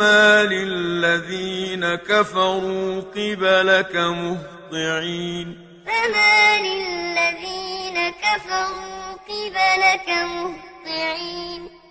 فما للذين كفروا قبلك مهطعين. فما للذين كفروا قبلك مهطعين.